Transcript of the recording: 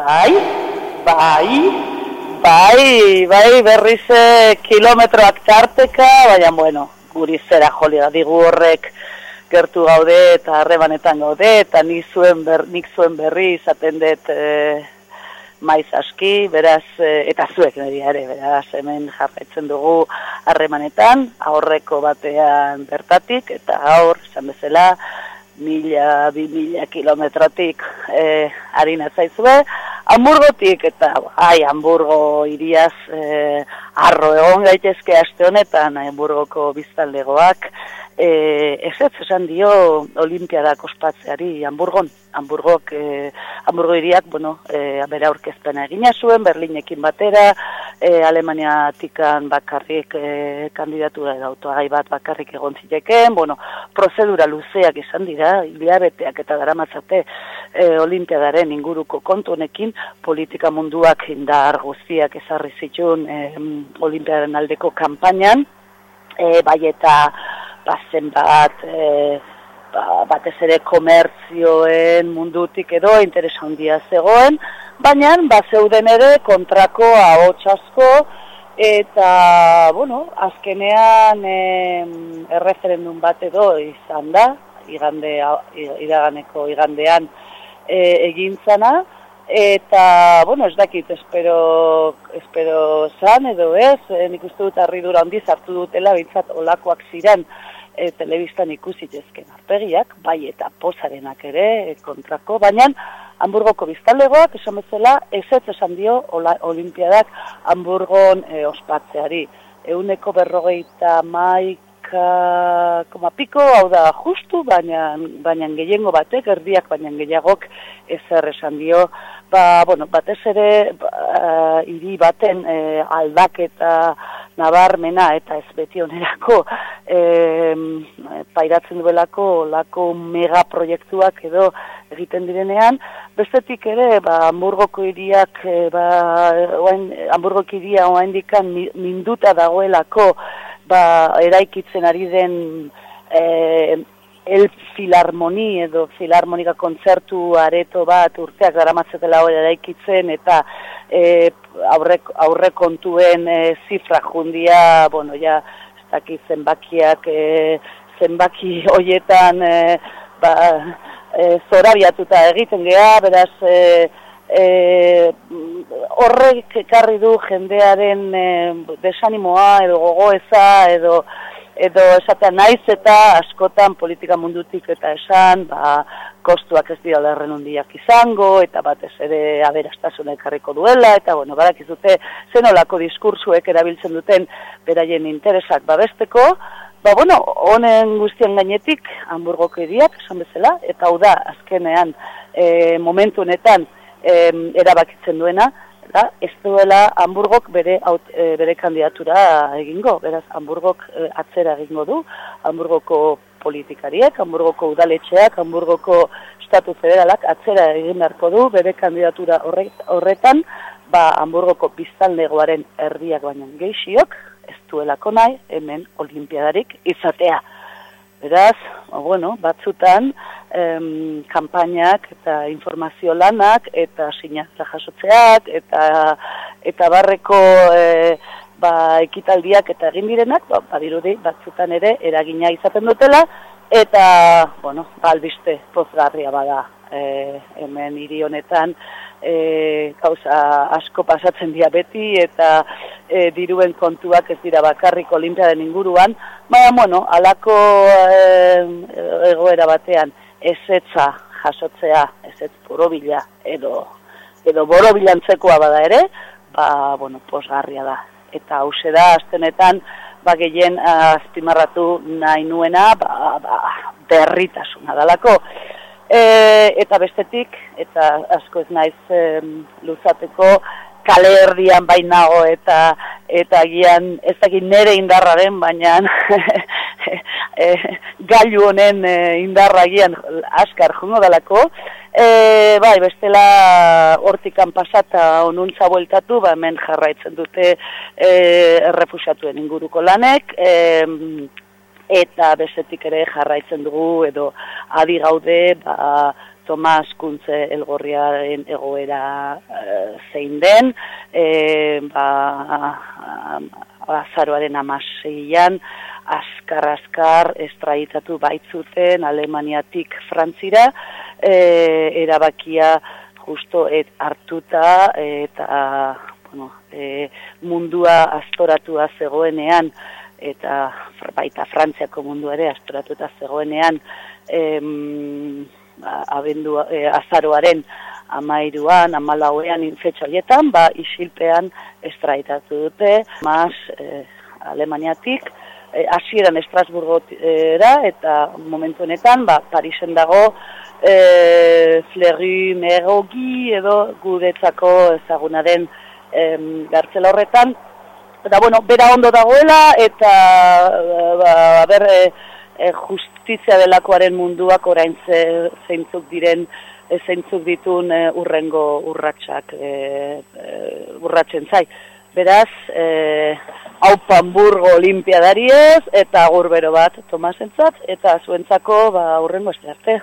Bai, bai, bai, bai, berriz eh, kilometroak tarteka, baina, bueno, guri zera joli da, digu horrek gertu gaude eta harremanetan gaude, eta nik zuen, ber, nik zuen berri izaten dut e, maiz aski, beraz, e, eta zuek niri ere, beraz, hemen jarraitzen dugu harremanetan, aurreko batean bertatik, eta aur, esan bezala, mila, bi mila kilometrotik e, harina zaizue, Hamburgotik eta ai, Hamburgo iriaz e, arro egon gaitezke aste honetan Hamburgoko biztaldegoak eh ez ez esan dio Olimpiadak ospatzeari Hamburgon. Hamburgok eh Hamburgo iriak bueno eh bere aurkezpena egina zuen Berlinekin batera eh Alemaniatikan bakarrik eh kandidatura edo autogai bat bakarrik egon zileken bueno prozedura luzeak izan dira hilabeteak eta daramatzate eh Olimpiadaren inguruko kontu honekin politika munduak indar guztiak ezarri zituen eh Olimpiadaren aldeko kanpainan eh bai eta bazen bat e, ba, batez ere komertzioen mundutik edo interesa handia zegoen, baina ba zeuden ere kontrako ahots asko eta bueno, azkenean e, erreferendum bat edo izan da, igande iraganeko igandean e, egintzana eta bueno, ez dakit espero espero san edo ez, e, nik uste dut harridura handiz hartu dutela bintzat olakoak ziren e, telebistan ikusi jezken arpegiak, bai eta posarenak ere e, kontrako, baina Hamburgoko biztalegoak esan bezala ez ez esan dio olimpiadak Hamburgon e, ospatzeari. Euneko berrogeita maika koma piko, hau da justu, baina, baina gehiengo batek, erdiak baina gehiagok ezer esan dio. Ba, bueno, batez ere, ba, hiri baten e, aldaketa nabarmena eta ez beti onerako e, pairatzen duelako lako megaproiektuak edo egiten direnean, bestetik ere, ba, Hamburgoko hiriak, e, ba, oain, Hamburgoko hiria oain dikan minduta dagoelako, ba, eraikitzen ari den e, el filarmoni edo filarmonika kontzertu areto bat urteak daramatzetela hori eraikitzen eta e, aurre, kontuen e, zifra jundia, bueno, ja, ez dakit zenbakiak, e, zenbaki hoietan e, ba, e, zorabiatuta egiten geha, beraz, e, e, horrek ekarri du jendearen e, desanimoa edo gogoeza edo edo esatea naiz eta askotan politika mundutik eta esan, ba, kostuak ez dira lerren hundiak izango, eta batez ere aberastasuna ekarriko duela, eta bueno, barak izute zenolako diskursuek erabiltzen duten beraien interesak babesteko, ba bueno, honen guztien gainetik, hamburgoko ediak, esan bezala, eta hau da, azkenean, e, momentu honetan, e, erabakitzen duena, da, ez duela Hamburgok bere, aut, e, bere kandidatura egingo, beraz Hamburgok e, atzera egingo du, Hamburgoko politikariek, Hamburgoko udaletxeak, Hamburgoko estatu federalak atzera egin beharko du bere kandidatura horretan, ba Hamburgoko biztanlegoaren erdiak baina geixiok, ez duelako nahi hemen olimpiadarik izatea. Beraz, bueno, batzutan, em, kampainak eta informazio lanak eta sinatza jasotzeak eta eta barreko e, ba, ekitaldiak eta egin direnak ba, badirudi batzutan ere eragina izaten dutela eta bueno albiste pozgarria bada e, hemen hiri honetan e, kauza asko pasatzen dira beti eta e, diruen kontuak ez dira bakarrik olimpiaden inguruan baina bueno alako e, egoera batean ezetza jasotzea, ezetz borobila edo, edo borobilantzekoa bada ere, ba, bueno, posgarria da. Eta hause da, aztenetan, ba, gehien azpimarratu nahi nuena, ba, ba, berritasuna dalako. E, eta bestetik, eta asko ez naiz e, luzateko, kale erdian bainago eta eta gian ez dakit nere indarraren baina e, gailu honen e, indarra gian askar jungo dalako e, bai bestela hortikan pasata onuntza bueltatu ba hemen jarraitzen dute e, errefusatuen inguruko lanek e, eta bestetik ere jarraitzen dugu edo adi gaude ba Tomas Kuntze elgorriaren egoera zein den, e, ba, azaroaren amaseian, askar-askar estraitatu baitzuten Alemaniatik Frantzira, e, erabakia justo et hartuta eta bueno, e, mundua astoratua zegoenean eta baita Frantziako mundua ere astoratuta zegoenean em, abendu, e, azaroaren amairuan, amalauean infetxo horietan, ba isilpean estraitatu dute, mas e, Alemaniatik, e, hasieran Estrasburgora eta momentu honetan ba, Parisen dago e, Fleru Merogi edo guretzako ezaguna den em, gartzela horretan. Eta, bueno, bera ondo dagoela eta ba, ber, e, e, justizia delakoaren munduak orain ze, zeintzuk diren e, zeintzuk ditun e, urrengo urratsak e, urratzen zai. Beraz, e, hau panburgo olimpiadariez eta agur bero bat Tomasentzat eta zuentzako ba, urrengo este arte.